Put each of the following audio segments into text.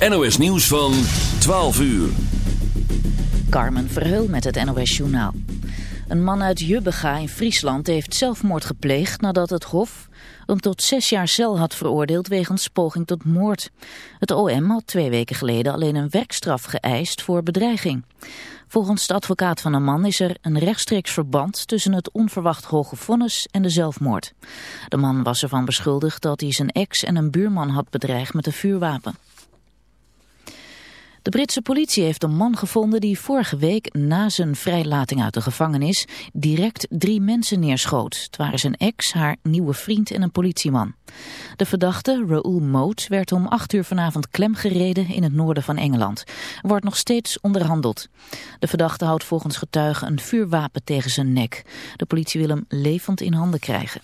NOS nieuws van 12 uur. Carmen Verheul met het NOS Journaal. Een man uit Jubbega in Friesland heeft zelfmoord gepleegd nadat het Hof hem tot zes jaar cel had veroordeeld wegens poging tot moord. Het OM had twee weken geleden alleen een werkstraf geëist voor bedreiging. Volgens de advocaat van de man is er een rechtstreeks verband tussen het onverwacht hoge vonnis en de zelfmoord. De man was ervan beschuldigd dat hij zijn ex en een buurman had bedreigd met een vuurwapen. De Britse politie heeft een man gevonden die vorige week na zijn vrijlating uit de gevangenis direct drie mensen neerschoot. Het waren zijn ex, haar nieuwe vriend en een politieman. De verdachte, Raoul Moat, werd om acht uur vanavond klemgereden in het noorden van Engeland. Er wordt nog steeds onderhandeld. De verdachte houdt volgens getuigen een vuurwapen tegen zijn nek. De politie wil hem levend in handen krijgen.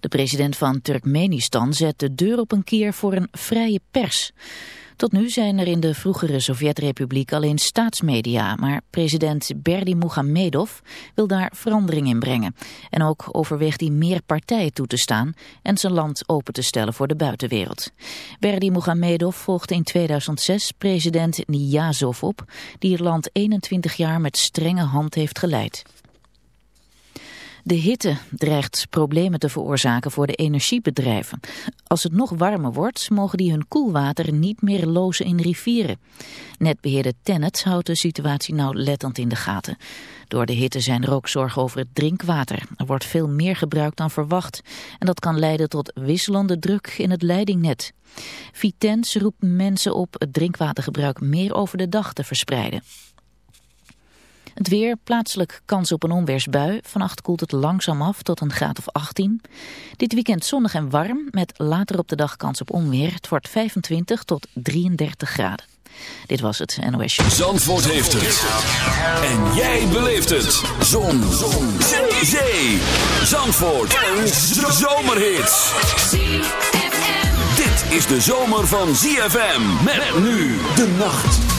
De president van Turkmenistan zet de deur op een keer voor een vrije pers. Tot nu zijn er in de vroegere Sovjet-republiek alleen staatsmedia, maar president Berdi Muhamedov wil daar verandering in brengen. En ook overweegt hij meer partijen toe te staan en zijn land open te stellen voor de buitenwereld. Berdi Muhamedov volgde in 2006 president Niyazov op, die het land 21 jaar met strenge hand heeft geleid. De hitte dreigt problemen te veroorzaken voor de energiebedrijven. Als het nog warmer wordt, mogen die hun koelwater niet meer lozen in rivieren. Netbeheerder Tennet houdt de situatie nauwlettend in de gaten. Door de hitte zijn er ook zorgen over het drinkwater. Er wordt veel meer gebruikt dan verwacht. En dat kan leiden tot wisselende druk in het leidingnet. Vitens roept mensen op het drinkwatergebruik meer over de dag te verspreiden. Het weer, plaatselijk kans op een onweersbui. Vannacht koelt het langzaam af tot een graad of 18. Dit weekend zonnig en warm, met later op de dag kans op onweer. Het wordt 25 tot 33 graden. Dit was het NOS. Zandvoort heeft het. En jij beleeft het. Zon. Zon. Zee. Zandvoort. Een zomerhit. Dit is de zomer van ZFM. Met nu de nacht.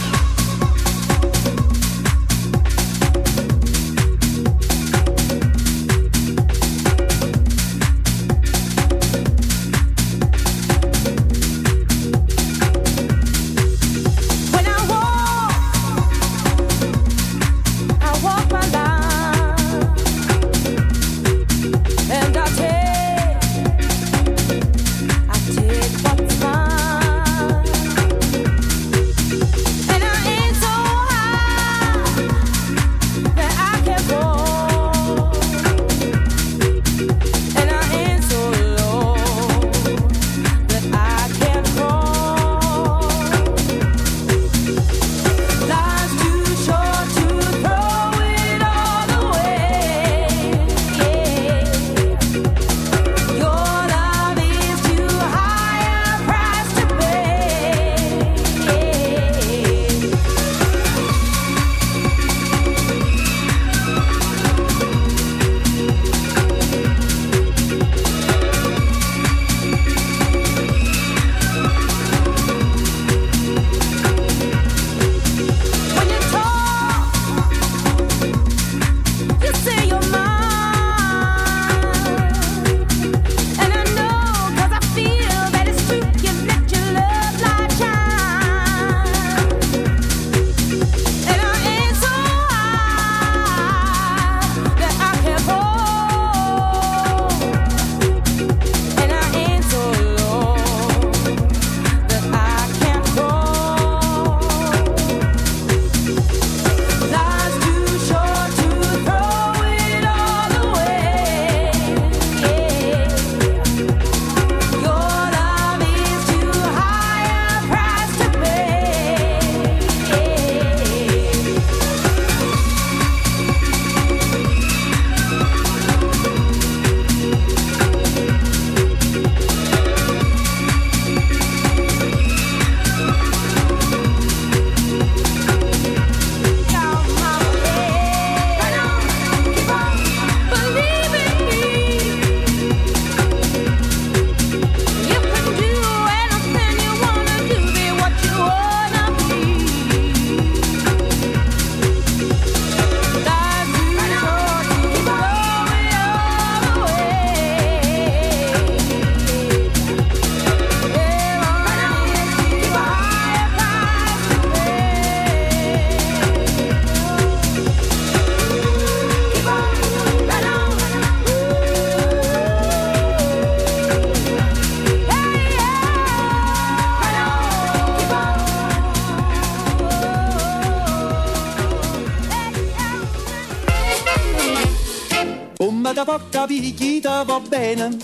picchita va bene.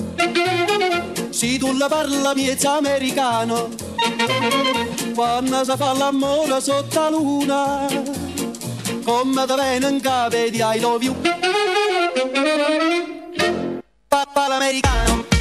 si tu la parla miezza americano, quando si fa l'amore sotto la luna, come te viene in capo di I love you. Papà l'americano.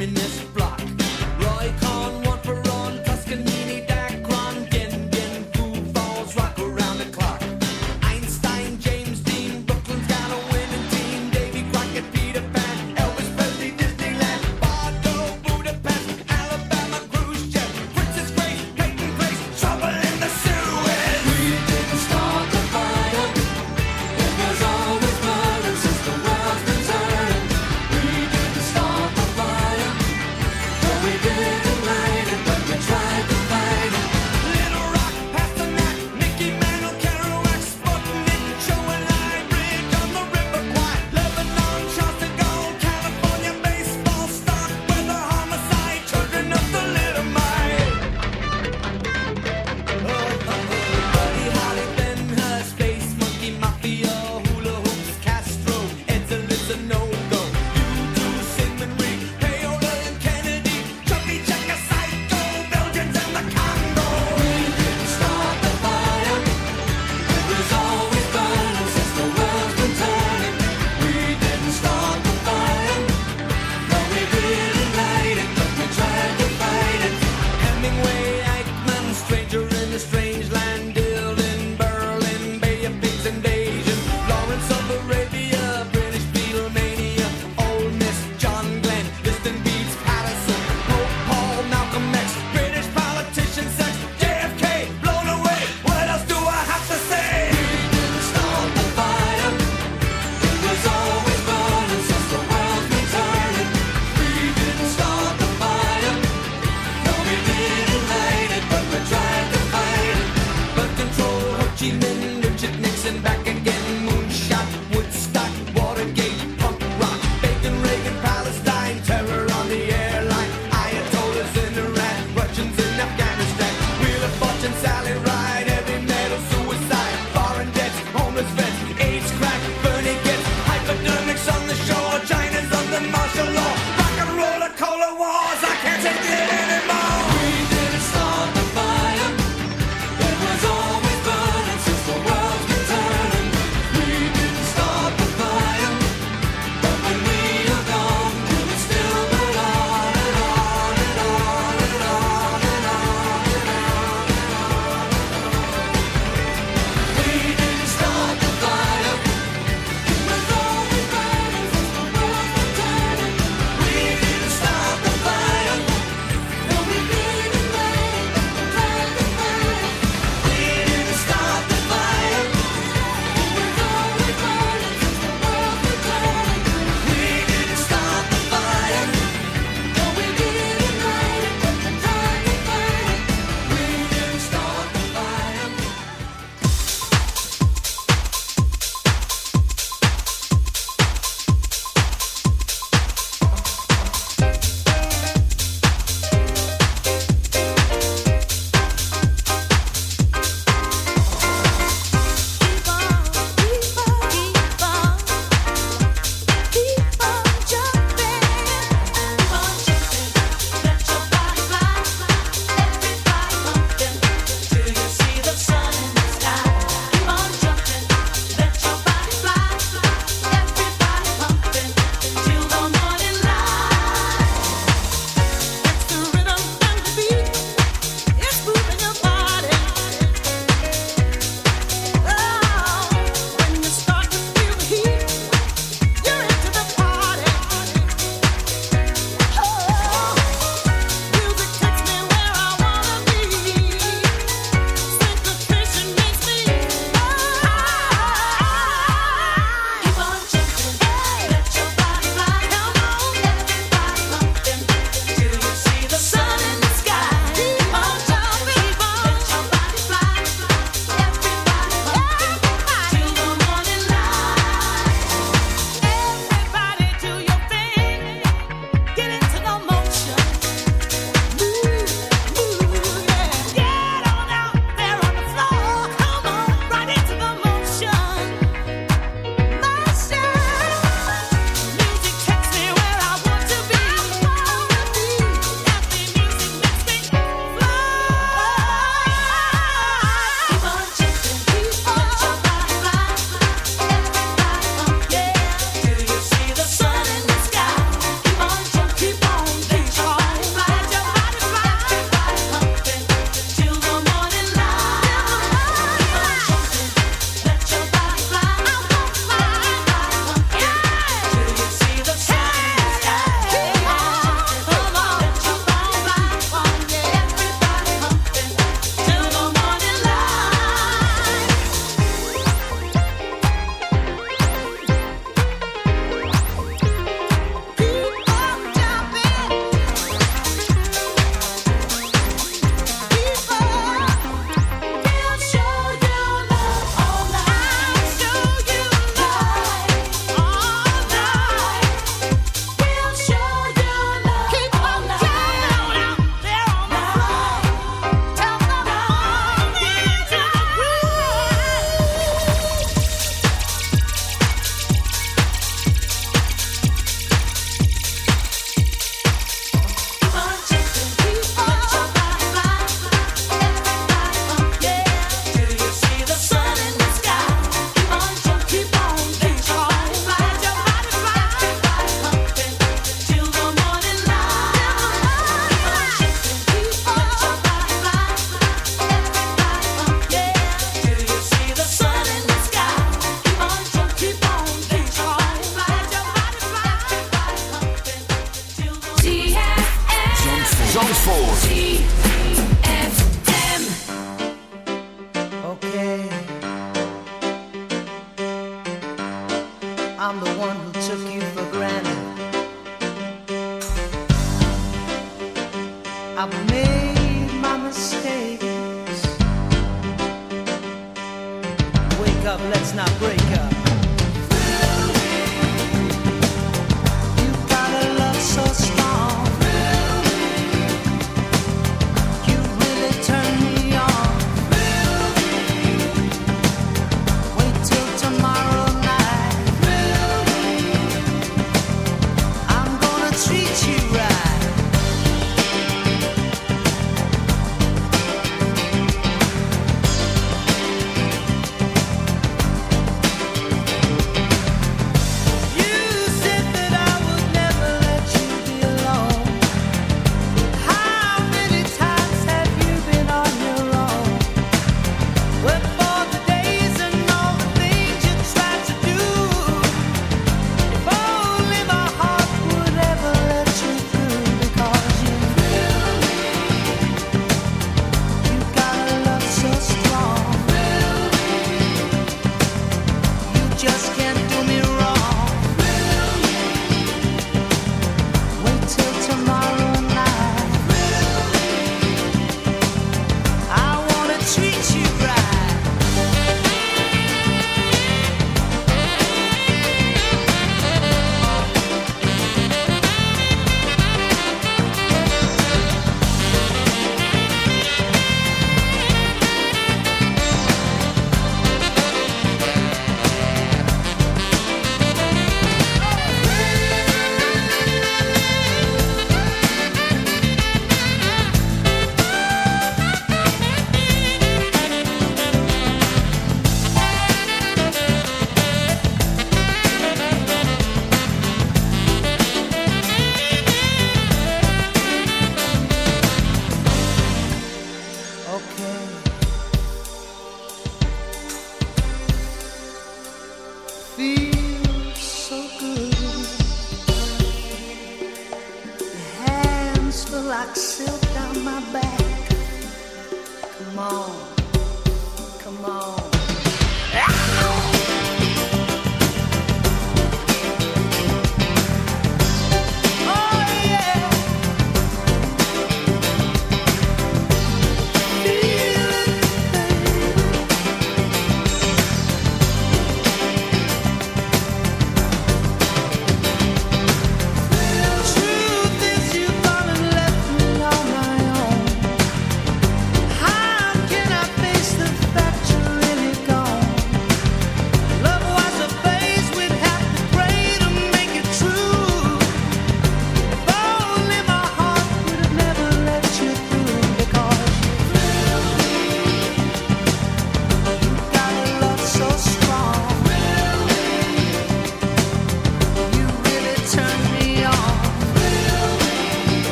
reminisce.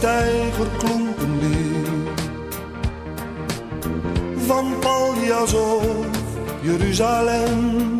Steiger klonk. Van Paljas of Jeruzalem.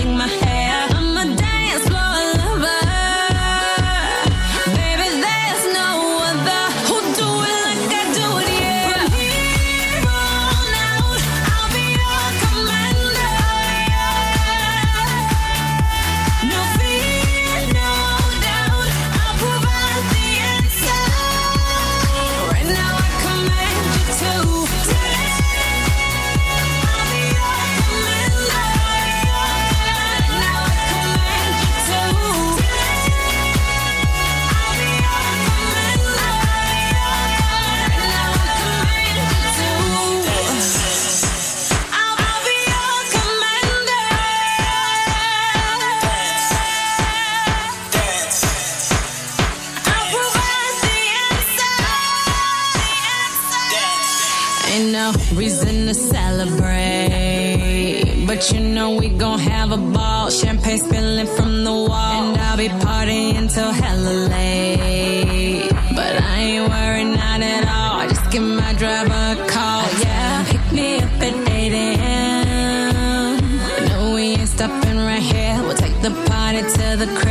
the